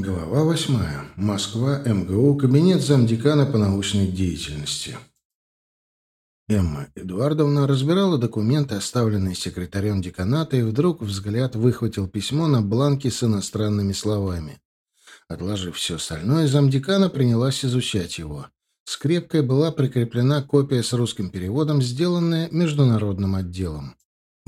Глава восьмая. Москва, МГУ, кабинет замдекана по научной деятельности. Эмма Эдуардовна разбирала документы, оставленные секретарем деканата, и вдруг взгляд выхватил письмо на бланке с иностранными словами. Отложив все остальное, замдекана принялась изучать его. Скрепкой была прикреплена копия с русским переводом, сделанная международным отделом.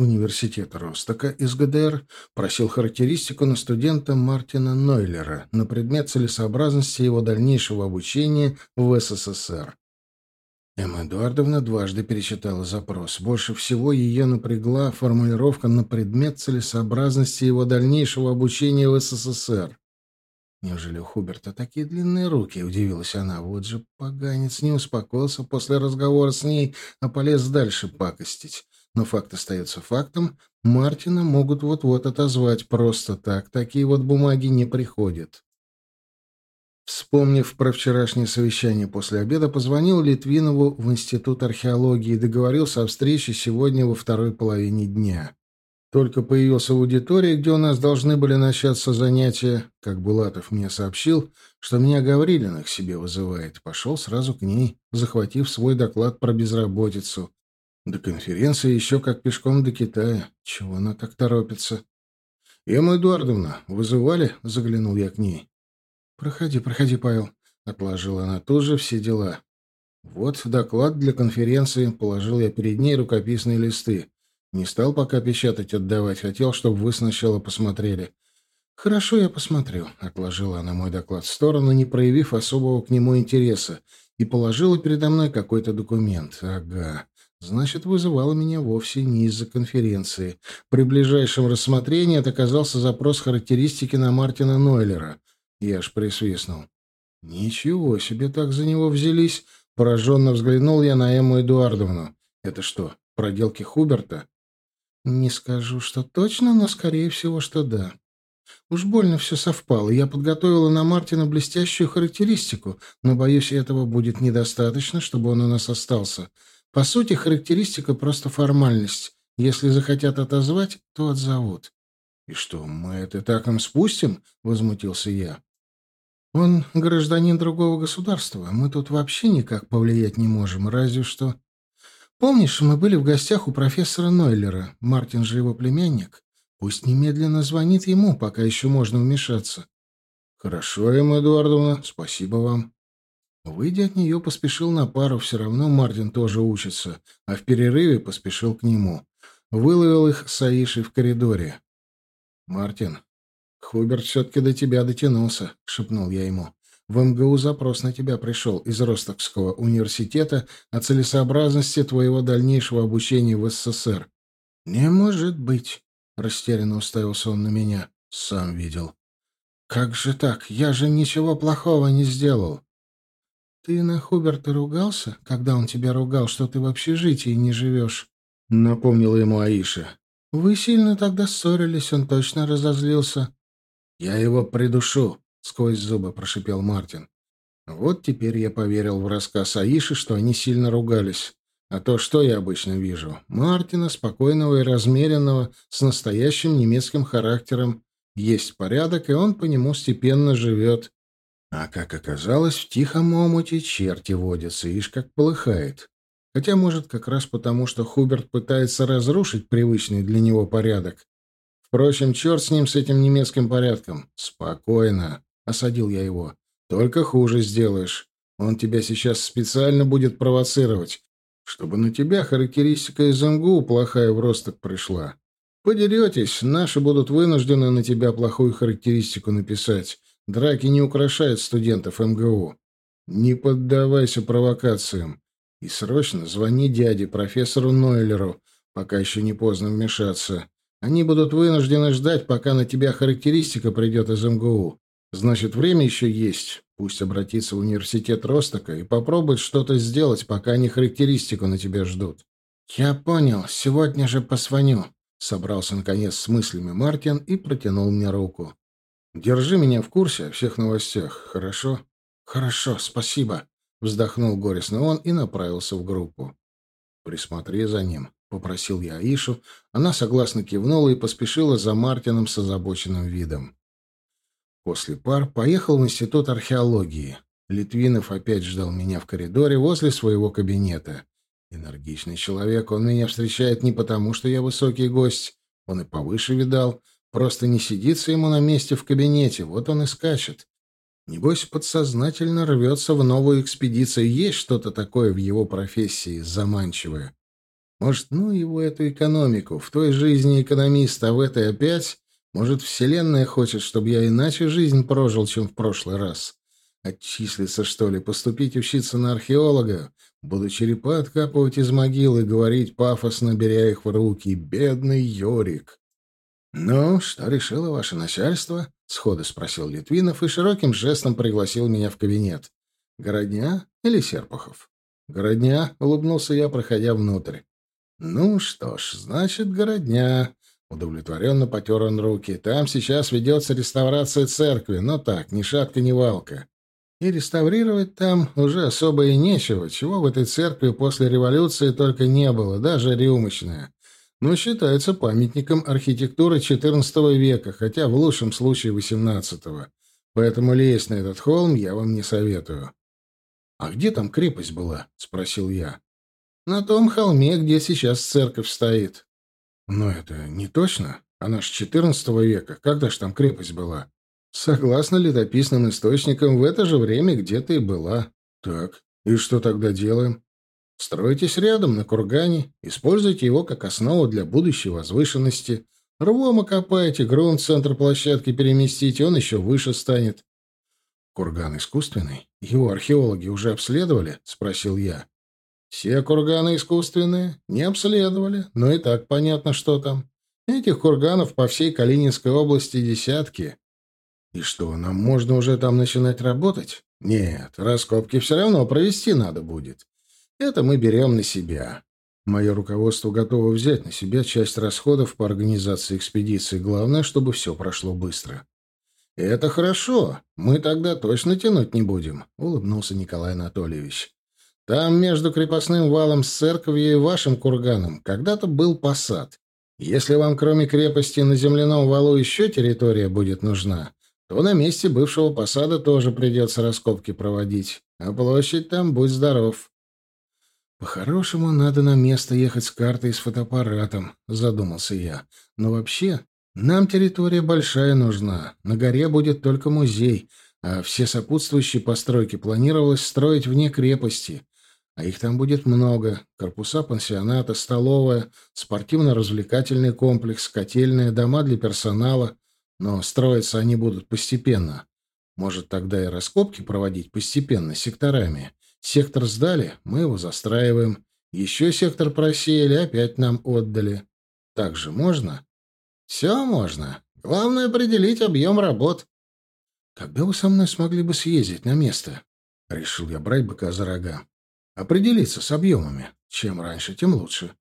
Университет Ростока из ГДР просил характеристику на студента Мартина Нойлера на предмет целесообразности его дальнейшего обучения в СССР. Эмма Эдуардовна дважды перечитала запрос. Больше всего ее напрягла формулировка на предмет целесообразности его дальнейшего обучения в СССР. «Неужели у Хуберта такие длинные руки?» — удивилась она. «Вот же поганец не успокоился после разговора с ней, а полез дальше пакостить. Но факт остается фактом. Мартина могут вот-вот отозвать просто так. Такие вот бумаги не приходят. Вспомнив про вчерашнее совещание после обеда, позвонил Литвинову в Институт археологии и договорился о встрече сегодня во второй половине дня. Только появился в аудитории, где у нас должны были начаться занятия, как Булатов мне сообщил, что меня Гаврилина к себе вызывает. Пошел сразу к ней, захватив свой доклад про безработицу. До конференции еще как пешком до Китая. Чего она так торопится? «Эмма Эдуардовна, вызывали?» — заглянул я к ней. «Проходи, проходи, Павел», — отложила она тоже все дела. «Вот доклад для конференции», — положил я перед ней рукописные листы. Не стал пока печатать отдавать, хотел, чтобы вы сначала посмотрели. «Хорошо, я посмотрю», — отложила она мой доклад в сторону, не проявив особого к нему интереса, и положила передо мной какой-то документ. «Ага. Значит, вызывало меня вовсе не из-за конференции. При ближайшем рассмотрении это оказался запрос характеристики на Мартина Нойлера. Я аж присвистнул. «Ничего себе так за него взялись!» Пораженно взглянул я на Эмму Эдуардовну. «Это что, проделки Хуберта?» «Не скажу, что точно, но, скорее всего, что да. Уж больно все совпало. Я подготовила на Мартина блестящую характеристику, но, боюсь, этого будет недостаточно, чтобы он у нас остался. По сути, характеристика просто формальность. Если захотят отозвать, то отзовут. «И что, мы это так им спустим?» — возмутился я. «Он гражданин другого государства. Мы тут вообще никак повлиять не можем, разве что...» «Помнишь, мы были в гостях у профессора Нойлера? Мартин же его племянник. Пусть немедленно звонит ему, пока еще можно вмешаться». «Хорошо, Эмма Эдуардовна, спасибо вам». Выйдя от нее, поспешил на пару, все равно Мартин тоже учится, а в перерыве поспешил к нему. Выловил их с Аишей в коридоре. «Мартин, Хуберт все-таки до тебя дотянулся», — шепнул я ему. «В МГУ запрос на тебя пришел из Ростокского университета о целесообразности твоего дальнейшего обучения в СССР». «Не может быть», — растерянно уставился он на меня. «Сам видел». «Как же так? Я же ничего плохого не сделал». «Ты на Хуберта ругался, когда он тебя ругал, что ты в общежитии не живешь?» — напомнила ему Аиша. «Вы сильно тогда ссорились, он точно разозлился». «Я его придушу», — сквозь зубы прошипел Мартин. Вот теперь я поверил в рассказ Аиши, что они сильно ругались. А то, что я обычно вижу? Мартина, спокойного и размеренного, с настоящим немецким характером. Есть порядок, и он по нему степенно живет. А как оказалось, в тихом омуте черти водятся, ишь как полыхает. Хотя, может, как раз потому, что Хуберт пытается разрушить привычный для него порядок. Впрочем, черт с ним, с этим немецким порядком. Спокойно, — осадил я его. Только хуже сделаешь. Он тебя сейчас специально будет провоцировать, чтобы на тебя характеристика из МГУ плохая в росток пришла. Подеретесь, наши будут вынуждены на тебя плохую характеристику написать. Драки не украшают студентов МГУ. Не поддавайся провокациям. И срочно звони дяде, профессору Нойлеру, пока еще не поздно вмешаться. Они будут вынуждены ждать, пока на тебя характеристика придет из МГУ. Значит, время еще есть. Пусть обратится в университет Ростока и попробует что-то сделать, пока они характеристику на тебя ждут. Я понял. Сегодня же позвоню. Собрался, наконец, с мыслями Мартин и протянул мне руку. Держи меня в курсе о всех новостях, хорошо? Хорошо, спасибо, вздохнул горестно он и направился в группу. Присмотри за ним, попросил я Аишу. Она согласно кивнула и поспешила за Мартином с озабоченным видом. После пар поехал в Институт археологии. Литвинов опять ждал меня в коридоре возле своего кабинета. Энергичный человек, он меня встречает не потому, что я высокий гость, он и повыше видал, просто не сидится ему на месте в кабинете, вот он и скачет. Небось, подсознательно рвется в новую экспедицию. Есть что-то такое в его профессии заманчивое. Может, ну его эту экономику. В той жизни экономиста, а в этой опять... Может, Вселенная хочет, чтобы я иначе жизнь прожил, чем в прошлый раз. Отчислиться, что ли, поступить учиться на археолога? Буду черепа откапывать из могилы и говорить, пафосно беря их в руки. Бедный Йорик. «Ну, что решило ваше начальство?» — сходу спросил Литвинов и широким жестом пригласил меня в кабинет. «Городня или Серпухов?» «Городня», — улыбнулся я, проходя внутрь. «Ну что ж, значит, городня». Удовлетворенно потер он руки. «Там сейчас ведется реставрация церкви, но так, ни шатка, ни валка. И реставрировать там уже особо и нечего, чего в этой церкви после революции только не было, даже рюмочная но считается памятником архитектуры XIV века, хотя в лучшем случае XVIII. Поэтому лезть на этот холм я вам не советую. «А где там крепость была?» — спросил я. «На том холме, где сейчас церковь стоит». «Но это не точно. Она ж XIV века. Когда ж там крепость была?» «Согласно летописным источникам, в это же время где-то и была». «Так, и что тогда делаем?» Стройтесь рядом, на кургане, используйте его как основу для будущей возвышенности. Рвом окопайте, грунт центр площадки переместите, он еще выше станет. «Курган искусственный? Его археологи уже обследовали?» — спросил я. «Все курганы искусственные? Не обследовали, но и так понятно, что там. Этих курганов по всей Калининской области десятки. И что, нам можно уже там начинать работать? Нет, раскопки все равно провести надо будет. Это мы берем на себя. Мое руководство готово взять на себя часть расходов по организации экспедиции. Главное, чтобы все прошло быстро. «Это хорошо. Мы тогда точно тянуть не будем», — улыбнулся Николай Анатольевич. «Там между крепостным валом с церковью и вашим курганом когда-то был посад. Если вам кроме крепости на земляном валу еще территория будет нужна, то на месте бывшего посада тоже придется раскопки проводить. А площадь там, будь здоров». «По-хорошему, надо на место ехать с картой и с фотоаппаратом», — задумался я. «Но вообще, нам территория большая нужна. На горе будет только музей, а все сопутствующие постройки планировалось строить вне крепости. А их там будет много. Корпуса пансионата, столовая, спортивно-развлекательный комплекс, котельная, дома для персонала. Но строиться они будут постепенно. Может, тогда и раскопки проводить постепенно, секторами. Сектор сдали, мы его застраиваем. Еще сектор просеяли, опять нам отдали. Так же можно? Все можно. Главное определить объем работ. Когда вы со мной смогли бы съездить на место? Решил я брать быка за рога. Определиться с объемами. Чем раньше, тем лучше.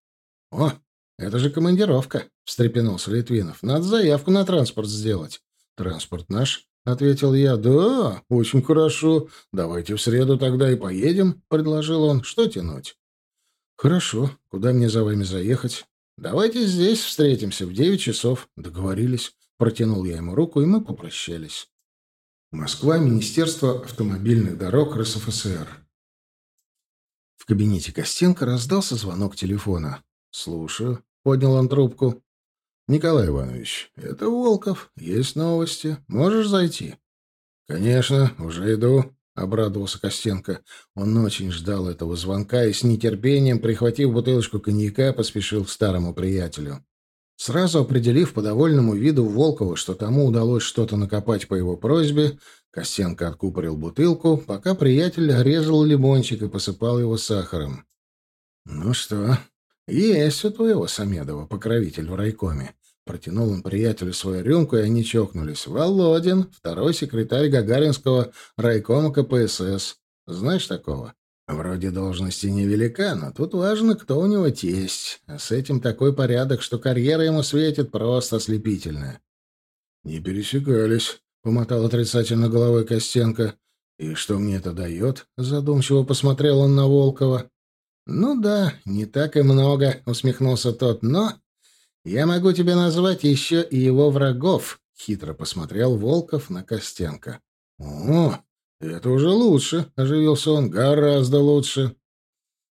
О, это же командировка, встрепенулся Литвинов. Надо заявку на транспорт сделать. Транспорт наш. — ответил я. «Да, очень хорошо. Давайте в среду тогда и поедем», — предложил он. «Что тянуть?» «Хорошо. Куда мне за вами заехать?» «Давайте здесь встретимся в девять часов». Договорились. Протянул я ему руку, и мы попрощались. Москва, Министерство автомобильных дорог РСФСР. В кабинете Костенко раздался звонок телефона. «Слушаю», — поднял он трубку. «Николай Иванович, это Волков. Есть новости. Можешь зайти?» «Конечно, уже иду», — обрадовался Костенко. Он очень ждал этого звонка и с нетерпением, прихватив бутылочку коньяка, поспешил к старому приятелю. Сразу определив по довольному виду Волкова, что тому удалось что-то накопать по его просьбе, Костенко откупорил бутылку, пока приятель резал лимончик и посыпал его сахаром. «Ну что, есть у твоего Самедова покровитель в райкоме?» Протянул он приятелю свою рюмку, и они чокнулись. «Володин, второй секретарь Гагаринского райкома КПСС. Знаешь такого?» «Вроде должности невелика, но тут важно, кто у него тесть. С этим такой порядок, что карьера ему светит просто ослепительная». «Не пересекались», — помотал отрицательно головой Костенко. «И что мне это дает?» — задумчиво посмотрел он на Волкова. «Ну да, не так и много», — усмехнулся тот, — «но я могу тебе назвать еще и его врагов, — хитро посмотрел Волков на Костенко. «О, это уже лучше», — оживился он, — «гораздо лучше».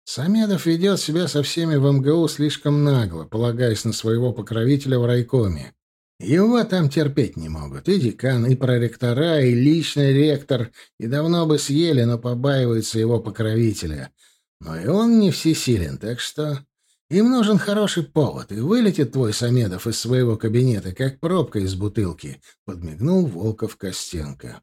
Самедов ведет себя со всеми в МГУ слишком нагло, полагаясь на своего покровителя в райкоме. Его там терпеть не могут. И декан, и проректора, и личный ректор. И давно бы съели, но побаиваются его покровителя. Но и он не всесилен, так что... Им нужен хороший повод, и вылетит твой Самедов из своего кабинета, как пробка из бутылки, — подмигнул Волков Костенко.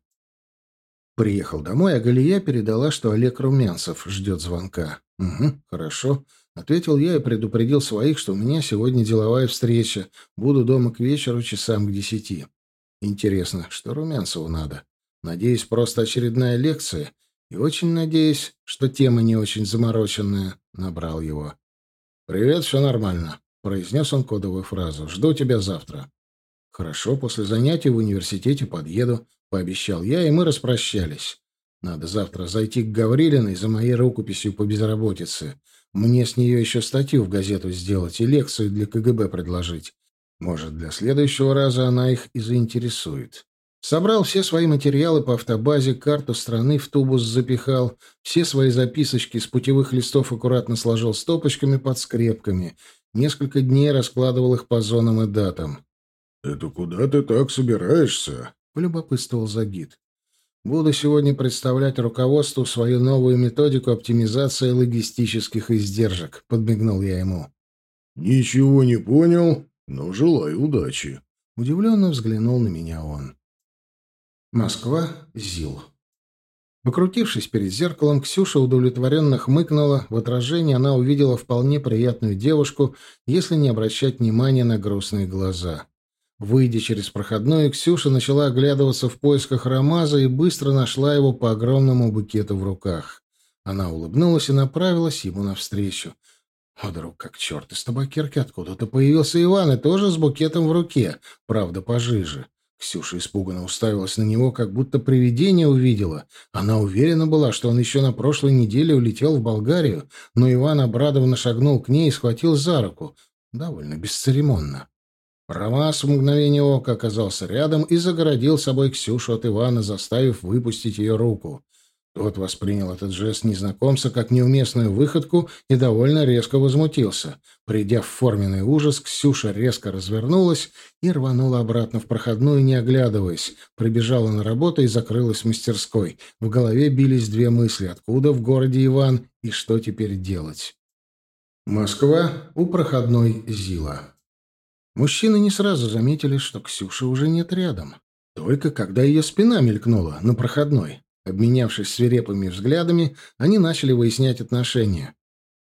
Приехал домой, а Галия передала, что Олег Румянцев ждет звонка. «Угу, хорошо», — ответил я и предупредил своих, что у меня сегодня деловая встреча. Буду дома к вечеру часам к десяти. Интересно, что Румянцеву надо? Надеюсь, просто очередная лекция. И очень надеюсь, что тема не очень замороченная. Набрал его. «Привет, все нормально», — произнес он кодовую фразу. «Жду тебя завтра». «Хорошо, после занятий в университете подъеду», — пообещал я, и мы распрощались. Надо завтра зайти к Гаврилиной за моей рукописью по безработице. Мне с нее еще статью в газету сделать и лекцию для КГБ предложить. Может, для следующего раза она их и заинтересует. Собрал все свои материалы по автобазе, карту страны в тубус запихал, все свои записочки с путевых листов аккуратно сложил стопочками под скрепками. Несколько дней раскладывал их по зонам и датам. «Это куда ты так собираешься?» — полюбопытствовал Загид. Буду сегодня представлять руководству свою новую методику оптимизации логистических издержек, подмигнул я ему. Ничего не понял, но желаю удачи. Удивленно взглянул на меня он. Москва, ЗИЛ. Покрутившись перед зеркалом, Ксюша удовлетворенно хмыкнула. В отражении она увидела вполне приятную девушку, если не обращать внимания на грустные глаза. Выйдя через проходную, Ксюша начала оглядываться в поисках Рамаза и быстро нашла его по огромному букету в руках. Она улыбнулась и направилась ему навстречу. Вдруг, как черт из табакерки, откуда-то появился Иван и тоже с букетом в руке, правда, пожиже. Ксюша испуганно уставилась на него, как будто привидение увидела. Она уверена была, что он еще на прошлой неделе улетел в Болгарию, но Иван обрадованно шагнул к ней и схватил за руку. Довольно бесцеремонно. Ромас в мгновение ока оказался рядом и загородил собой Ксюшу от Ивана, заставив выпустить ее руку. Тот воспринял этот жест незнакомца как неуместную выходку и довольно резко возмутился. Придя в форменный ужас, Ксюша резко развернулась и рванула обратно в проходную, не оглядываясь. Прибежала на работу и закрылась в мастерской. В голове бились две мысли. Откуда в городе Иван и что теперь делать? Москва у проходной Зила. Мужчины не сразу заметили, что Ксюши уже нет рядом. Только когда ее спина мелькнула на проходной. Обменявшись свирепыми взглядами, они начали выяснять отношения.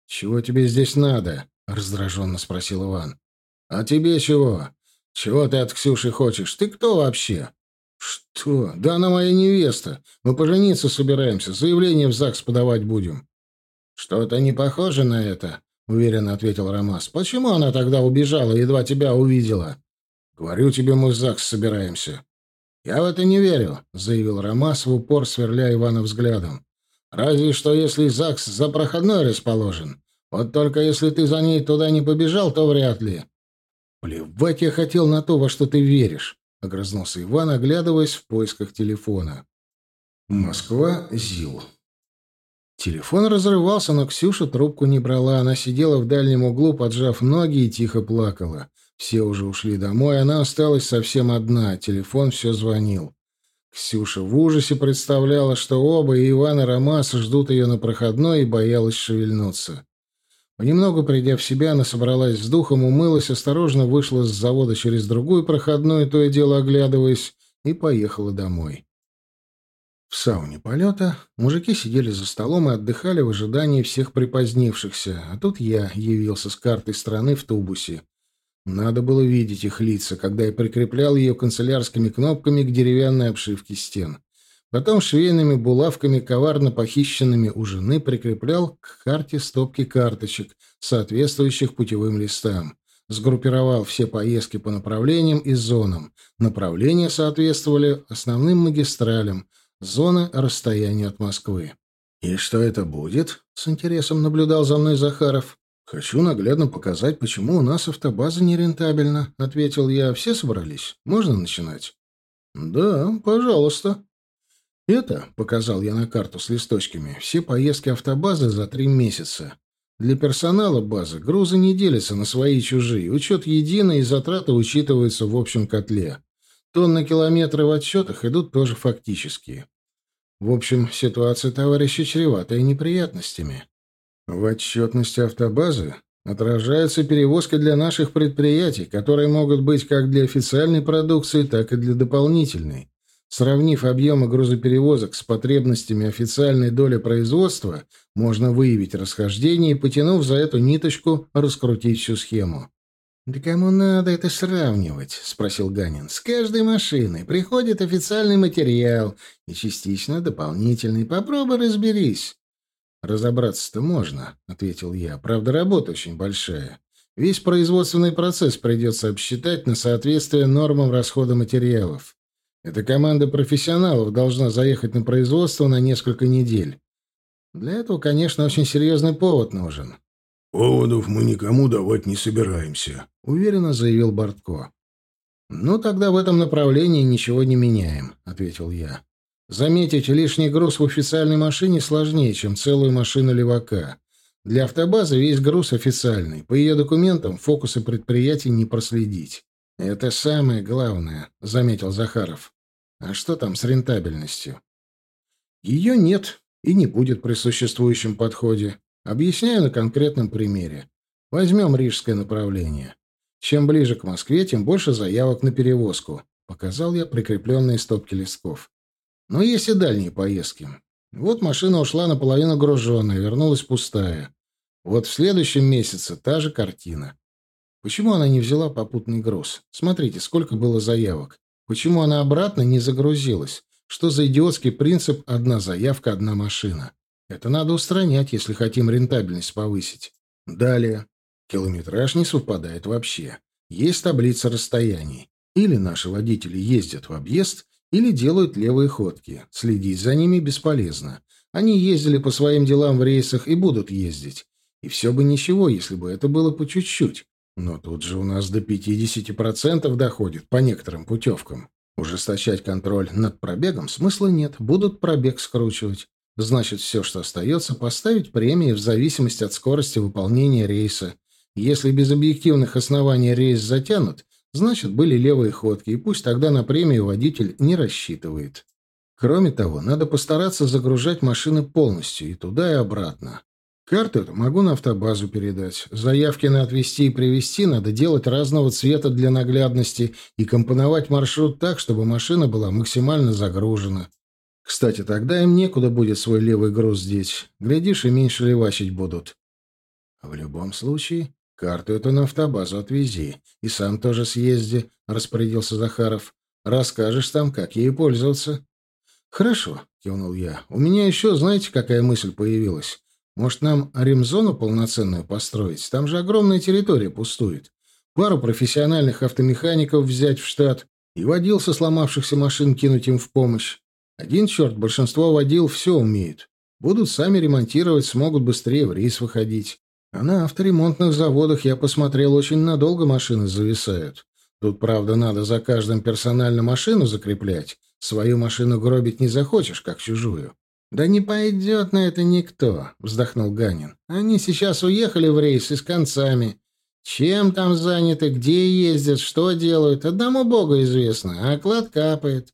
«Чего тебе здесь надо?» — раздраженно спросил Иван. «А тебе чего? Чего ты от Ксюши хочешь? Ты кто вообще?» «Что? Да она моя невеста. Мы пожениться собираемся, заявление в ЗАГС подавать будем». «Что-то не похоже на это», — уверенно ответил Ромас. «Почему она тогда убежала, едва тебя увидела?» «Говорю тебе, мы в ЗАГС собираемся». «Я в это не верю», — заявил Ромас в упор, сверля Ивана взглядом. «Разве что если ЗАГС за проходной расположен. Вот только если ты за ней туда не побежал, то вряд ли». «Плевать я хотел на то, во что ты веришь», — огрызнулся Иван, оглядываясь в поисках телефона. Москва, ЗИЛ. Телефон разрывался, но Ксюша трубку не брала. Она сидела в дальнем углу, поджав ноги и тихо плакала. Все уже ушли домой, она осталась совсем одна. Телефон все звонил. Ксюша в ужасе представляла, что оба, и Иван, и Ромас, ждут ее на проходной, и боялась шевельнуться. Понемногу придя в себя, она собралась с духом, умылась, осторожно вышла с завода через другую проходную, то и дело оглядываясь, и поехала домой. В сауне полета мужики сидели за столом и отдыхали в ожидании всех припозднившихся, а тут я явился с картой страны в тубусе. Надо было видеть их лица, когда я прикреплял ее канцелярскими кнопками к деревянной обшивке стен. Потом швейными булавками, коварно похищенными у жены, прикреплял к карте стопки карточек, соответствующих путевым листам. Сгруппировал все поездки по направлениям и зонам. Направления соответствовали основным магистралям — Зона расстояния от Москвы. «И что это будет?» — с интересом наблюдал за мной Захаров. «Хочу наглядно показать, почему у нас автобаза нерентабельна», — ответил я. «Все собрались? Можно начинать?» «Да, пожалуйста». «Это», — показал я на карту с листочками, — «все поездки автобазы за три месяца. Для персонала базы грузы не делятся на свои и чужие. Учет единый, и затраты учитываются в общем котле. Тонны километры в отчетах идут тоже фактические. В общем, ситуация, товарищи, чреватая неприятностями. В отчетности автобазы отражается перевозка для наших предприятий, которые могут быть как для официальной продукции, так и для дополнительной. Сравнив объемы грузоперевозок с потребностями официальной доли производства, можно выявить расхождение и, потянув за эту ниточку, раскрутить всю схему. «Да кому надо это сравнивать?» — спросил Ганин. «С каждой машиной приходит официальный материал и частично дополнительный. Попробуй разберись». «Разобраться-то можно», — ответил я. «Правда, работа очень большая. Весь производственный процесс придется обсчитать на соответствие нормам расхода материалов. Эта команда профессионалов должна заехать на производство на несколько недель. Для этого, конечно, очень серьезный повод нужен. «Поводов мы никому давать не собираемся», — уверенно заявил Бортко. «Ну, тогда в этом направлении ничего не меняем», — ответил я. «Заметить лишний груз в официальной машине сложнее, чем целую машину левака. Для автобазы весь груз официальный. По ее документам фокусы предприятий не проследить. «Это самое главное», — заметил Захаров. «А что там с рентабельностью?» «Ее нет и не будет при существующем подходе. Объясняю на конкретном примере. Возьмем рижское направление. Чем ближе к Москве, тем больше заявок на перевозку», — показал я прикрепленные стопки листков. «Но есть и дальние поездки. Вот машина ушла наполовину груженная, вернулась пустая. Вот в следующем месяце та же картина. Почему она не взяла попутный груз? Смотрите, сколько было заявок. Почему она обратно не загрузилась? Что за идиотский принцип «одна заявка, одна машина»? Это надо устранять, если хотим рентабельность повысить. Далее. Километраж не совпадает вообще. Есть таблица расстояний. Или наши водители ездят в объезд, или делают левые ходки. Следить за ними бесполезно. Они ездили по своим делам в рейсах и будут ездить. И все бы ничего, если бы это было по чуть-чуть. Но тут же у нас до 50% доходит по некоторым путевкам. Ужесточать контроль над пробегом смысла нет, будут пробег скручивать. Значит, все, что остается, поставить премии в зависимости от скорости выполнения рейса. Если без объективных оснований рейс затянут, значит, были левые ходки, и пусть тогда на премию водитель не рассчитывает. Кроме того, надо постараться загружать машины полностью и туда, и обратно. Карту эту могу на автобазу передать. Заявки на отвезти и привезти надо делать разного цвета для наглядности и компоновать маршрут так, чтобы машина была максимально загружена. Кстати, тогда им некуда будет свой левый груз здесь. Глядишь, и меньше левачить будут. В любом случае, карту эту на автобазу отвези. И сам тоже съезди, — распорядился Захаров. Расскажешь там, как ей пользоваться. Хорошо, — кивнул я. У меня еще, знаете, какая мысль появилась? Может, нам ремзону полноценную построить? Там же огромная территория пустует. Пару профессиональных автомехаников взять в штат и водил со сломавшихся машин кинуть им в помощь. Один черт, большинство водил все умеют. Будут сами ремонтировать, смогут быстрее в рейс выходить. А на авторемонтных заводах, я посмотрел, очень надолго машины зависают. Тут, правда, надо за каждым персонально машину закреплять. Свою машину гробить не захочешь, как чужую. «Да не пойдет на это никто», — вздохнул Ганин. «Они сейчас уехали в рейс и с концами. Чем там заняты, где ездят, что делают, одному богу известно, а оклад капает».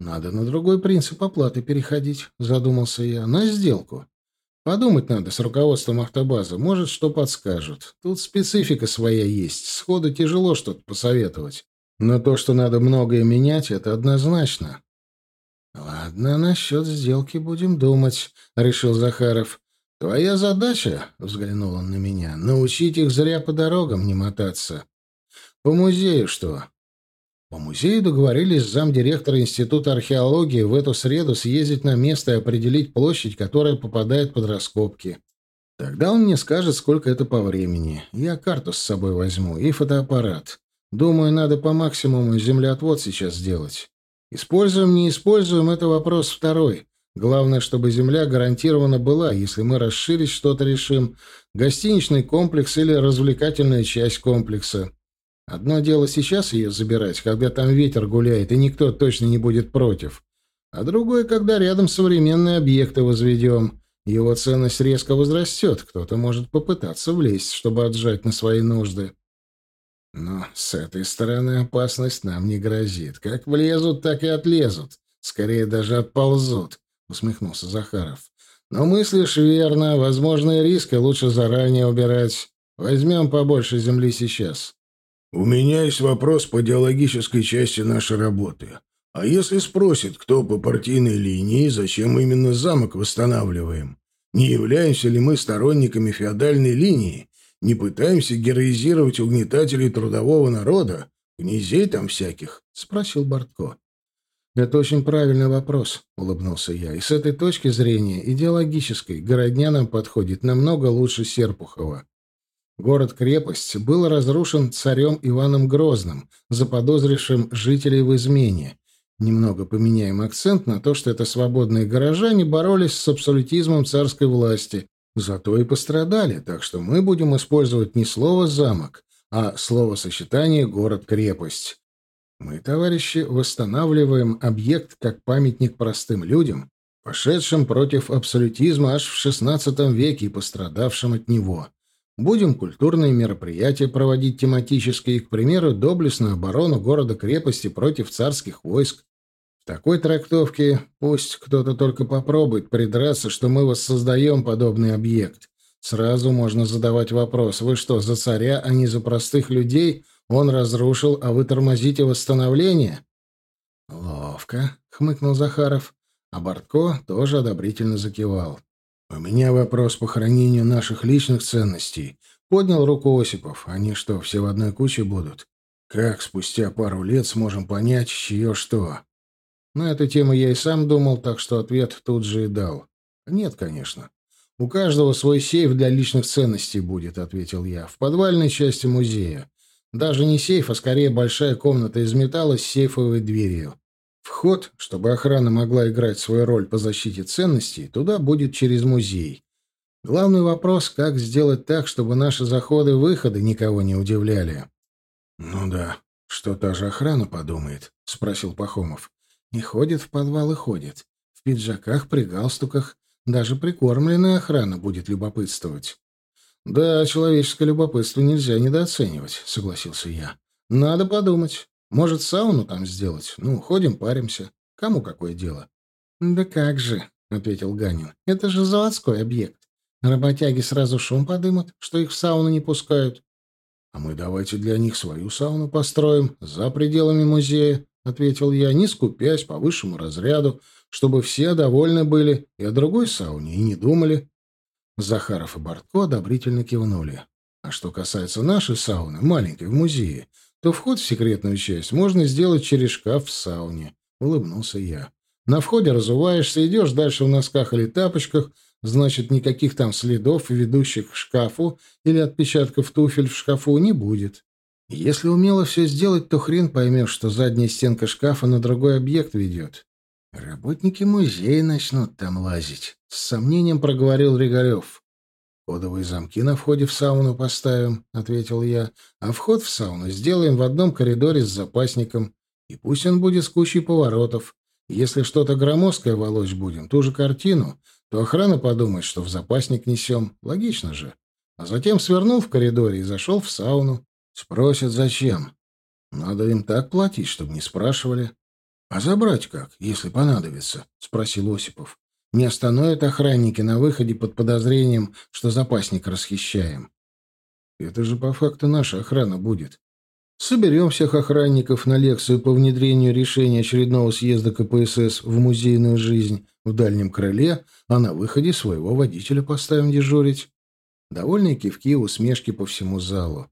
«Надо на другой принцип оплаты переходить», — задумался я, — «на сделку. Подумать надо с руководством автобазы, может, что подскажут. Тут специфика своя есть, сходу тяжело что-то посоветовать. Но то, что надо многое менять, это однозначно. «Ладно, насчет сделки будем думать», — решил Захаров. «Твоя задача, — взглянул он на меня, — научить их зря по дорогам не мотаться. По музею что?» По музею договорились с замдиректора Института археологии в эту среду съездить на место и определить площадь, которая попадает под раскопки. Тогда он мне скажет, сколько это по времени. Я карту с собой возьму и фотоаппарат. Думаю, надо по максимуму землеотвод сейчас сделать. Используем, не используем — это вопрос второй. Главное, чтобы земля гарантированно была, если мы расширить что-то решим, гостиничный комплекс или развлекательная часть комплекса. Одно дело сейчас ее забирать, когда там ветер гуляет, и никто точно не будет против. А другое, когда рядом современные объекты возведем. Его ценность резко возрастет, кто-то может попытаться влезть, чтобы отжать на свои нужды. Но с этой стороны опасность нам не грозит. Как влезут, так и отлезут. Скорее даже отползут, — усмехнулся Захаров. Но мыслишь верно. Возможные риски лучше заранее убирать. Возьмем побольше земли сейчас. У меня есть вопрос по идеологической части нашей работы. А если спросит, кто по партийной линии, зачем именно замок восстанавливаем? Не являемся ли мы сторонниками феодальной линии? Не пытаемся героизировать угнетателей трудового народа? Князей там всяких?» — спросил Бортко. «Это очень правильный вопрос», — улыбнулся я. «И с этой точки зрения, идеологической, городня нам подходит намного лучше Серпухова. Город-крепость был разрушен царем Иваном Грозным, заподозрившим жителей в измене. Немного поменяем акцент на то, что это свободные горожане боролись с абсолютизмом царской власти, зато и пострадали, так что мы будем использовать не слово «замок», а словосочетание «город-крепость». Мы, товарищи, восстанавливаем объект как памятник простым людям, пошедшим против абсолютизма аж в XVI веке и пострадавшим от него. Будем культурные мероприятия проводить тематические, к примеру, доблестную оборону города-крепости против царских войск. В такой трактовке пусть кто-то только попробует придраться, что мы воссоздаем подобный объект. Сразу можно задавать вопрос, вы что, за царя, а не за простых людей? Он разрушил, а вы тормозите восстановление? Ловко, хмыкнул Захаров, а Бортко тоже одобрительно закивал. «У меня вопрос по хранению наших личных ценностей». Поднял руку Осипов. «Они что, все в одной куче будут? Как спустя пару лет сможем понять, чье что?» На эту тему я и сам думал, так что ответ тут же и дал. «Нет, конечно. У каждого свой сейф для личных ценностей будет», — ответил я. «В подвальной части музея. Даже не сейф, а скорее большая комната из металла с сейфовой дверью. Вход, чтобы охрана могла играть свою роль по защите ценностей, туда будет через музей. Главный вопрос, как сделать так, чтобы наши заходы-выходы никого не удивляли. — Ну да, что та же охрана подумает, — спросил Пахомов. — И ходит в подвал и ходит. В пиджаках, при галстуках. Даже прикормленная охрана будет любопытствовать. — Да, человеческое любопытство нельзя недооценивать, — согласился я. — Надо подумать. Может, сауну там сделать? Ну, ходим, паримся. Кому какое дело? — Да как же, — ответил Ганин. — Это же заводской объект. Работяги сразу шум подымут, что их в сауну не пускают. — А мы давайте для них свою сауну построим, за пределами музея, — ответил я, не скупясь по высшему разряду, чтобы все довольны были и о другой сауне и не думали. Захаров и Бортко одобрительно кивнули. А что касается нашей сауны, маленькой, в музее, то вход в секретную часть можно сделать через шкаф в сауне. Улыбнулся я. На входе разуваешься, идешь дальше в носках или тапочках, значит, никаких там следов, ведущих к шкафу или отпечатков туфель в шкафу не будет. Если умело все сделать, то хрен поймешь, что задняя стенка шкафа на другой объект ведет. Работники музея начнут там лазить. С сомнением проговорил Регалев. «Кодовые замки на входе в сауну поставим», — ответил я, «а вход в сауну сделаем в одном коридоре с запасником, и пусть он будет с кучей поворотов. Если что-то громоздкое волочь будем, ту же картину, то охрана подумает, что в запасник несем. Логично же. А затем свернул в коридоре и зашел в сауну. Спросят, зачем. Надо им так платить, чтобы не спрашивали. — А забрать как, если понадобится? — спросил Осипов. Не остановят охранники на выходе под подозрением, что запасник расхищаем. Это же по факту наша охрана будет. Соберем всех охранников на лекцию по внедрению решения очередного съезда КПСС в музейную жизнь в дальнем крыле, а на выходе своего водителя поставим дежурить. Довольные кивки и усмешки по всему залу.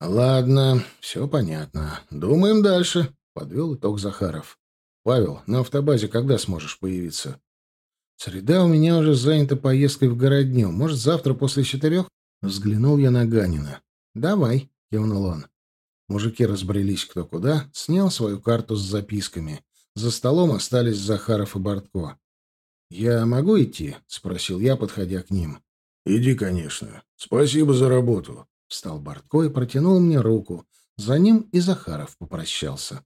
«Ладно, все понятно. Думаем дальше», — подвел итог Захаров. «Павел, на автобазе когда сможешь появиться?» Среда у меня уже занята поездкой в городню. Может, завтра после четырех? Взглянул я на Ганина. «Давай», — кивнул он. Мужики разбрелись кто куда, снял свою карту с записками. За столом остались Захаров и Бортко. «Я могу идти?» — спросил я, подходя к ним. «Иди, конечно. Спасибо за работу». Встал Бортко и протянул мне руку. За ним и Захаров попрощался.